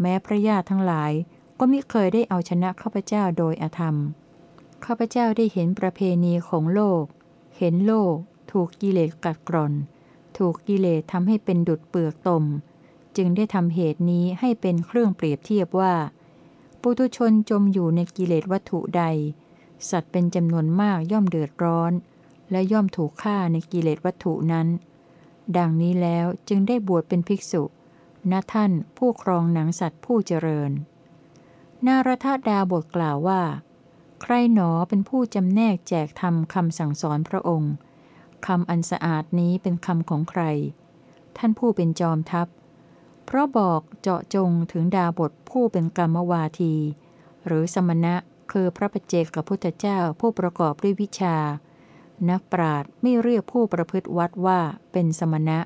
แม้พระญาติทั้งหลายก็มิเคยได้เอาชนะข้าพเจ้าโดยอธรรม ข้าพเจ้าได้เห็นประเพณีของโลก เห็นโลก ถูกกิเลสกัดกร่อน ถูกกิเลสทำให้เป็นดุดเปลือกตม จึงได้ทำเหตุนี้ให้เป็นเครื่องเปรียบเทียบว่า ปุถุชนจมอยู่ในกิเลสวัตถุใด สัตว์เป็นจำนวนมากย่อมเดือดร้อน และย่อมถูกฆ่าในกิเลสวัตถุนั้น ดังนี้แล้วจึงได้บวชเป็นภิกษุ ณท่านผู้ครองหนังสัตว์ผู้เจริญ นารทดาบทกล่าวว่า ใครหนอเป็นผู้จำแนกแจกธรรมคำสั่งสอนพระองค์คำอันสะอาดนี้เป็นคำของใคร ท่านผู้เป็นจอมทัพ เพราะบอกเจาะจงถึงดาบทผู้เป็นกรรมวาที หรือสมณะคือพระประเจกกับพุทธเจ้าผู้ประกอบด้วยวิชา นักปราดไม่เรียกผู้ประพฤติวัดว่าเป็นสมณะ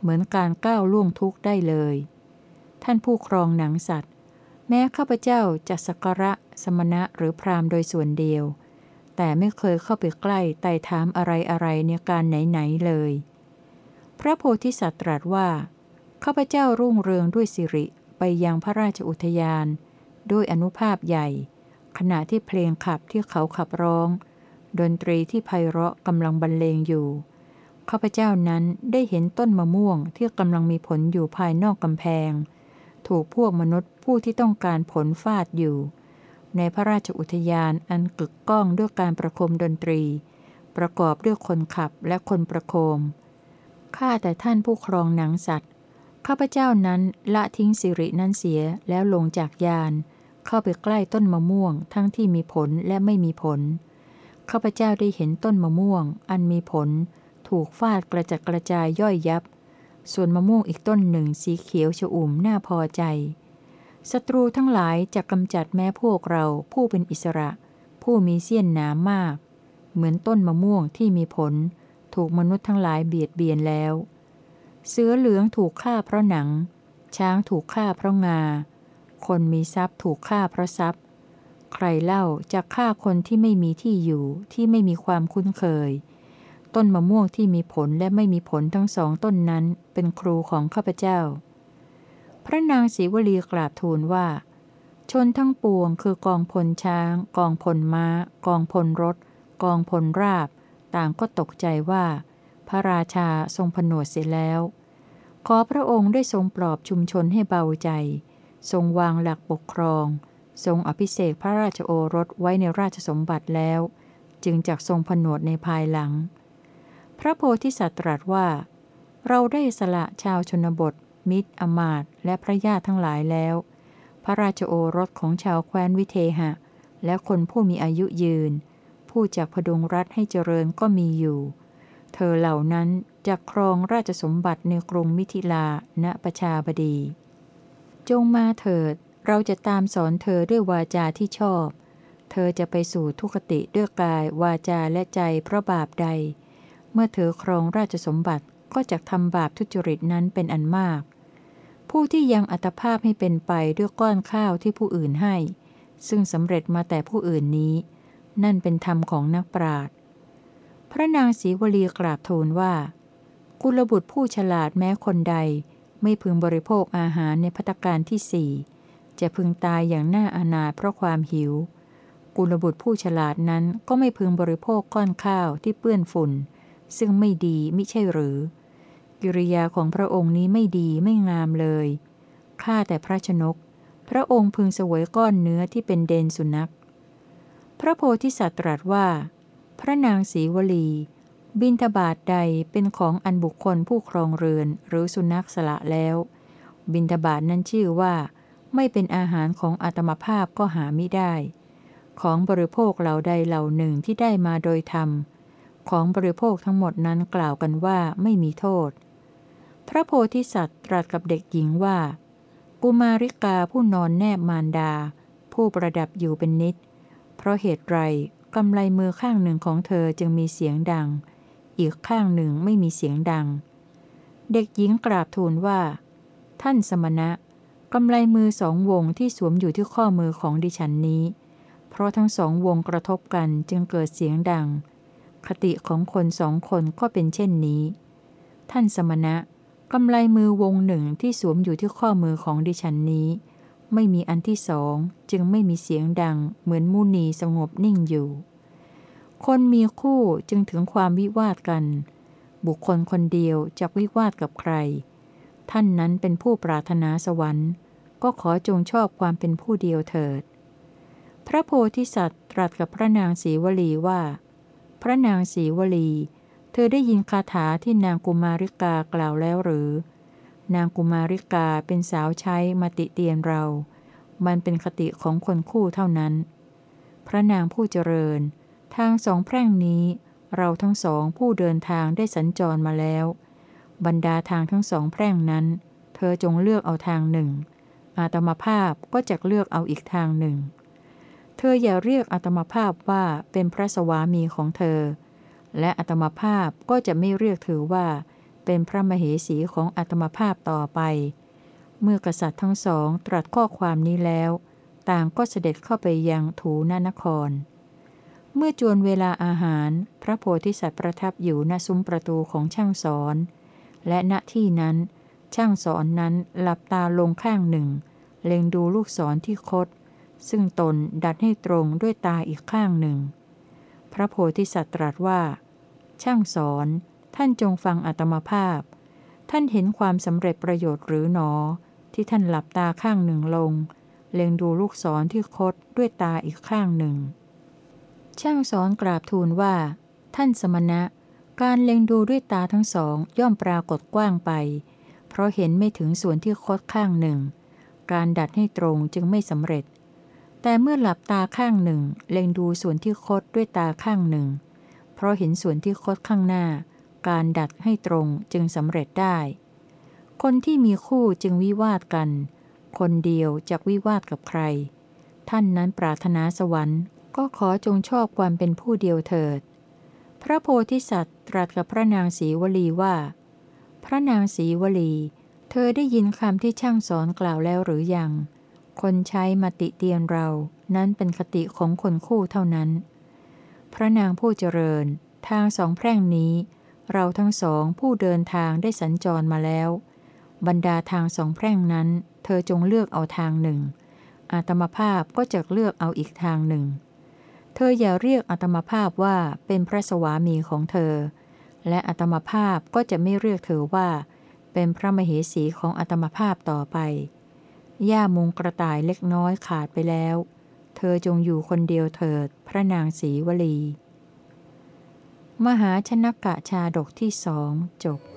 เหมือนการก้าวล่วงทุกข์ได้เลย ท่านผู้ครองหนังสัตว์ แม้ข้าพเจ้าจะสักการะสมณะหรือพราหมณ์โดยส่วนเดียว แต่ไม่เคยเข้าไปใกล้ไต่ถามอะไรอะไรในการไหนๆเลย พระโพธิสัตว์ตรัสว่าข้าพเจ้ารุ่งเรืองด้วยสิริไปยังพระราชอุทยาน ด้วยอนุภาพใหญ่ ขณะที่เพลงขับที่เขาขับร้อง ดนตรีที่ไพเราะกำลังบรรเลงอยู่ ข้าพเจ้านั้นได้เห็นต้นมะม่วงที่กำลังมีผลอยู่ภายนอกกำแพง ถูกพวกมนุษย์ผู้ที่ต้องการผลฟาดอยู่ ในพระราชอุทยานอันกึกก้องด้วยการประโคมดนตรี ประกอบด้วยคนขับและคนประโคม ข้าแต่ท่านผู้ครองหนังสัตว์ ข้าพเจ้านั้นละทิ้งสิรินั้นเสียแล้วลงจากยาน เข้าไปใกล้ต้นมะม่วงทั้งที่มีผลและไม่มีผล ข้าพเจ้าได้เห็นต้นมะม่วง อันมีผล ถูกฟาดกระจัดกระจายย่อยยับ ส่วนมะม่วงอีกต้นหนึ่งสีเขียวชอุ่มน่าพอใจศัตรูทั้งหลายจะกำจัดแม้พวกเราผู้เป็นอิสระ ผู้มีเสี้ยนหนามมาก เหมือนต้นมะม่วงที่มีผล ถูกมนุษย์ทั้งหลายเบียดเบียนแล้ว เสือเหลืองถูกฆ่าเพราะหนัง ช้างถูกฆ่าเพราะงา คนมีทรัพย์ถูกฆ่าเพราะทรัพย์ ใครเล่าจะฆ่าคนที่ไม่มีที่อยู่ที่ไม่มีความคุ้นเคย ต้นมะม่วงที่มีผลและไม่มีผลทั้งสองต้นนั้นเป็นครูของข้าพเจ้า พระนางศรีวลีกราบทูลว่า ชนทั้งปวงคือกองพลช้าง กองพลม้า กองพลรถ กองพลราบ ต่างก็ตกใจว่า พระราชาทรงผนวดเสียแล้ว ขอพระองค์ได้ทรงปลอบชุมชนให้เบาใจ ทรงวางหลักปกครอง ทรงอภิเษกพระราชโอรสไว้ในราชสมบัติแล้ว จึงจักทรงผนวดในภายหลัง พระโพธิสัตว์ตรัสว่า เราได้สละชาวชนบท มิตรอมาตและพระญาติทั้งหลายแล้ว พระราชโอรสของชาวแคว้นวิเทหะ และคนผู้มีอายุยืน ผู้จักพดุงรัฐให้เจริญก็มีอยู่ เธอเหล่านั้นจะครองราชสมบัติในกรุงมิถิลาณประชาบดี จงมาเถิด เราจะตามสอนเธอด้วยวาจาที่ชอบ เธอจะไปสู่ทุกติด้วยกายวาจาและใจเพราะบาปใด เมื่อเธอครองราชสมบัติก็จะทำบาปทุจริตนั้นเป็นอันมาก ผู้ที่ยังอัตภาพให้เป็นไปด้วยก้อนข้าวที่ผู้อื่นให้ ซึ่งสำเร็จมาแต่ผู้อื่นนี้ นั่นเป็นธรรมของนักปราชญ์พระนางศรีวลีกราบทูลว่า กุลบุตรผู้ฉลาดแม้คนใด ไม่พึงบริโภคอาหารในพัตการที่สี่ จะพึงตายอย่างน่าอนาถเพราะความหิว กุลบุตรผู้ฉลาดนั้นก็ไม่พึงบริโภคก้อนข้าวที่เปื้อนฝุ่น ซึ่งไม่ดีมิใช่หรือ กิริยาของพระองค์นี้ไม่ดีไม่งามเลย ข้าแต่พระชนก พระองค์พึงเสวยก้อนเนื้อที่เป็นเดนสุนัข พระโพธิสัตว์ตรัสว่า พระนางศรีวลี บินทบาทใดเป็นของอันบุคคลผู้ครองเรือนหรือสุนัขสละแล้ว บินทบาทนั้นชื่อว่า ไม่เป็นอาหารของอาตมภาพก็หาไม่ได้ ของบริโภคเหล่าใดเหล่าหนึ่งที่ได้มาโดยธรรม ของบริโภคทั้งหมดนั้นกล่าวกันว่าไม่มีโทษ พระโพธิสัตว์ตรัสกับเด็กหญิงว่า กุมาริกาผู้นอนแนบมารดา ผู้ประดับอยู่เป็นนิด เพราะเหตุไรกำไลมือข้างหนึ่งของเธอจึงมีเสียงดัง อีกข้างหนึ่งไม่มีเสียงดัง เด็กหญิงกราบทูลว่า ท่านสมณะ กำไลมือสองวงที่สวมอยู่ที่ข้อมือของดิฉันนี้ เพราะทั้งสองวงกระทบกันจึงเกิดเสียงดัง คติของคนสองคนก็เป็นเช่นนี้ ท่านสมณะกำไลมือวงหนึ่งที่สวมอยู่ที่ข้อมือของดิฉันนี้ ไม่มีอันที่สองจึงไม่มีเสียงดัง เหมือนมุนีสงบนิ่งอยู่ คนมีคู่จึงถึงความวิวาทกัน บุคคลคนเดียวจะวิวาทกับใคร ท่านนั้นเป็นผู้ปรารถนาสวรรค์ ก็ขอจงชอบความเป็นผู้เดียวเถิด พระโพธิสัตว์ตรัสกับพระนางศรีวลีว่า พระนางศรีวลี เธอได้ยินคาถาที่นางกุมาริกากล่าวแล้วหรือ นางกุมาริกาเป็นสาวใช้มาติเตียนเรา มันเป็นคติของคนคู่เท่านั้น พระนางผู้เจริญ ทางสองแพร่งนี้ เราทั้งสองผู้เดินทางได้สัญจรมาแล้ว บรรดาทางทั้งสองแพร่งนั้น เธอจงเลือกเอาทางหนึ่ง อาตมาภาพก็จะเลือกเอาอีกทางหนึ่ง เธออย่าเรียกอาตมาภาพว่าเป็นพระสวามีของเธอ และอาตมาภาพก็จะไม่เรียกเธอว่า เป็นพระมเหสีของอาตมาภาพต่อไป เมื่อกษัตริย์ทั้งสองตรัสข้อความนี้แล้ว ต่างก็เสด็จเข้าไปยังถูนานครเมื่อจวนเวลาอาหาร พระโพธิสัตว์ประทับอยู่ณซุ้มประตูของช่างสอน และณที่นั้น ช่างสอนนั้นหลับตาลงข้างหนึ่ง เล็งดูลูกศรที่คด ซึ่งตนดัดให้ตรงด้วยตาอีกข้างหนึ่ง พระโพธิสัตว์ตรัสว่า ช่างสอนท่านจงฟังอัตมาภาพ ท่านเห็นความสำเร็จประโยชน์หรือหนอ ที่ท่านหลับตาข้างหนึ่งลง เล็งดูลูกศรที่คดด้วยตาอีกข้างหนึ่ง ช่างสอนกราบทูลว่า ท่านสมณะ การเล็งดูด้วยตาทั้งสองย่อมปรากฏกว้างไป เพราะเห็นไม่ถึงส่วนที่คดข้างหนึ่ง การดัดให้ตรงจึงไม่สำเร็จ แต่เมื่อหลับตาข้างหนึ่ง เล็งดูส่วนที่คดด้วยตาข้างหนึ่ง เพราะเห็นส่วนที่คดข้างหน้า การดัดให้ตรงจึงสำเร็จได้ คนที่มีคู่จึงวิวาทกัน คนเดียวจะวิวาทกับใคร ท่านนั้นปรารถนาสวรรค์ก็ขอจงชอบความเป็นผู้เดียวเถิด พระโพธิสัตว์ตรัสกับพระนางศรีวลีว่า พระนางศรีวลี เธอได้ยินคำที่ช่างสอนกล่าวแล้วหรือยัง คนใช้มาติเตียนเรา นั้นเป็นคติของคนคู่เท่านั้น พระนางผู้เจริญ ทางสองแพร่งนี้ เราทั้งสองผู้เดินทางได้สัญจรมาแล้ว บรรดาทางสองแพร่งนั้น เธอจงเลือกเอาทางหนึ่ง อาตมภาพก็จะเลือกเอาอีกทางหนึ่ง เธออย่าเรียกอาตมภาพว่าเป็นพระสวามีของเธอ และอาตมภาพก็จะไม่เรียกเธอว่า เป็นพระมเหสีของอาตมภาพต่อไป ย่ามุงกระต่ายเล็กน้อยขาดไปแล้ว เธอจงอยู่คนเดียวเถิด พระนางศรีวลี มหาชนกกะชาดกที่สองจบ